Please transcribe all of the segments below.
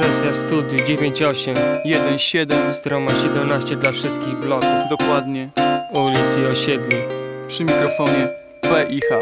Sesja w studiu 9-8 1-7, Stroma 17 dla wszystkich bloków dokładnie. Ulic i osiedli Przy mikrofonie P i H.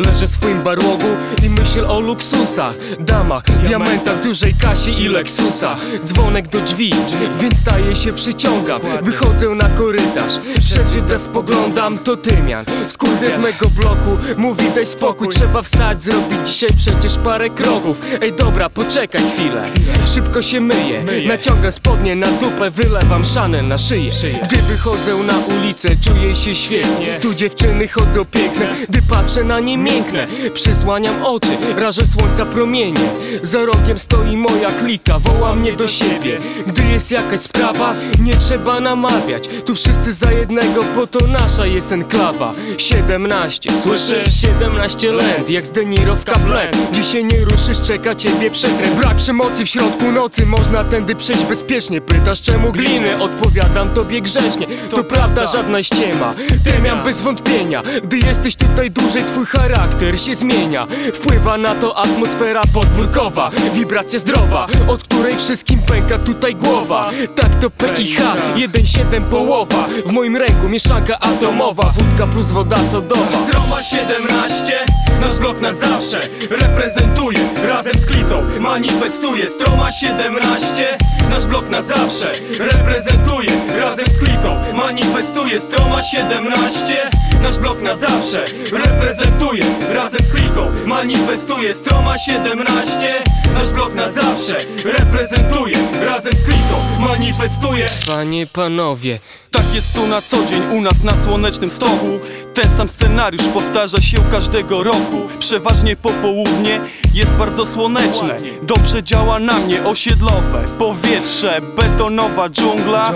Leżę w swoim barłogu i myślę o luksusach Damach, diamentach, dużej kasie i Lexusa. Dzwonek do drzwi, więc staję się przyciągam. Wychodzę na korytarz, przez Juda spoglądam To Tymian, skurwia z mego bloku Mówi daj spokój, trzeba wstać, zrobić dzisiaj przecież parę kroków. Ej dobra, poczekaj chwilę Szybko się myję, naciągam spodnie na dupę Wylewam szanę na szyję. Gdy wychodzę na ulicę, czuję się świetnie. Tu dziewczyny chodzą piękne, gdy patrzę na nie mięknę Przysłaniam oczy, rażę słońca promienie. Za rogiem stoi moja klika, woła mnie do siebie. Gdy jest jakaś sprawa, nie trzeba namawiać. Tu wszyscy za jednego, bo to nasza jest enklawa 17, słyszysz? 17 lęd, jak z De Niro w Kaplan Dzisiaj nie ruszysz, czeka ciebie przekręt Brak przemocy w środku nocy, można tędy przejść bezpiecznie. Pytasz czemu gliny, odpowiadam tobie grzecznie. To prawda, żadna ściema. Tymiam bez wątpienia, gdy jesteś tutaj dłużej Twój charakter się zmienia. Wpływa na to atmosfera podwórkowa Wibracja zdrowa, od której wszystkim pęka tutaj głowa. Tak to PIH, 1,7 połowa. W moim ręku mieszanka atomowa Wódka plus woda sodowa. Stroma 17, nasz blok na zawsze Reprezentuje, razem z kliką Manifestuje, Stroma 17 Nasz blok na zawsze Reprezentuje, razem z kliką Manifestuje, Stroma 17 Nasz blok na zawsze Reprezentuje, razem z kliką Manifestuje, Stroma 17 Nasz blok na zawsze. Reprezentuje, razem z kliką Manifestuje Panie, panowie, Tak jest tu na co dzień u nas na słonecznym stoku. Ten sam scenariusz powtarza się każdego roku Przeważnie popołudnie jest bardzo słoneczne Dobrze działa na mnie osiedlowe. Powietrze Betonowa dżungla.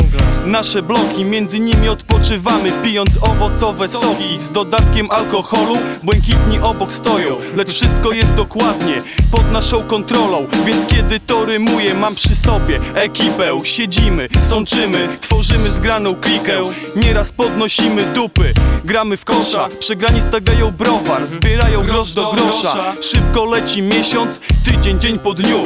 Nasze bloki, między nimi odpoczywamy Pijąc owocowe soki z dodatkiem alkoholu. Błękitni obok stoją, lecz wszystko jest dokładnie pod naszą kontrolą. Więc kiedy to rymuję mam przy sobie ekipę. Siedzimy, sączymy, tworzymy zgraną klikę. Nieraz podnosimy dupy, gramy w kosza. Przegrani stawiają browar, zbierają grosz do grosza. Szybko leci miesiąc, tydzień, dzień po dniu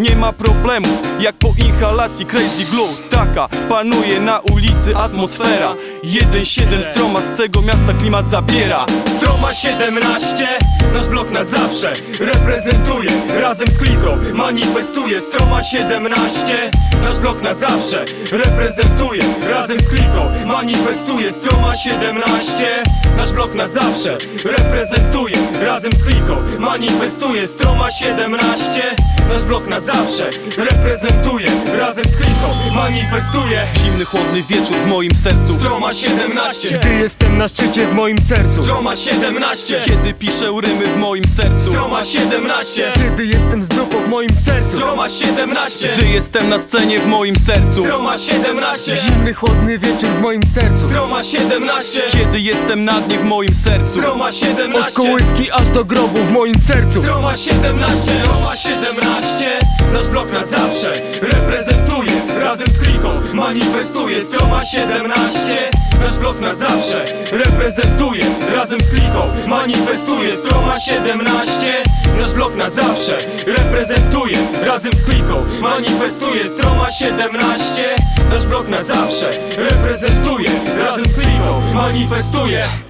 nie ma problemów, jak po inhalacji crazy glue Taka panuje na ulicy atmosfera. 1-7 stroma z cego miasta klimat zabiera. Stroma 17, nasz blok na zawsze Reprezentuje, razem z kliką Manifestuje, Stroma 17 Nasz blok na zawsze Reprezentuje, razem z kliką Manifestuje, Stroma 17 Nasz blok na zawsze Reprezentuje, razem z kliką Manifestuje, Stroma 17 Nasz blok na zawsze Reprezentuje, razem z kliką Manifestuje Zimny, chłodny wieczór w moim sercu. Stroma 17 gdy jestem na szczycie w moim sercu. Stroma 17 Kiedy piszę rymy w moim sercu. Stroma 17 Kiedy jestem z dupą w moim sercu. Stroma 17 Gdy jestem na scenie w moim sercu. Stroma 17 Zimny, chłodny wieczór w moim sercu. Stroma 17 Kiedy jestem na dnie w moim sercu. Stroma Od 17 kołyski aż do grobu w moim sercu. Stroma 17 Stroma 17 Nasz blok na zawsze Reprezentuje. Razem z kliką Manifestuje. Stroma 17 Nasz blok na zawsze Reprezentuje. Razem z kliką Manifestuje. Stroma 17 Nasz blok na zawsze Reprezentuje. Razem z kliką Manifestuje. Stroma 17 Nasz blok na zawsze Reprezentuje. Razem z kliką Manifestuje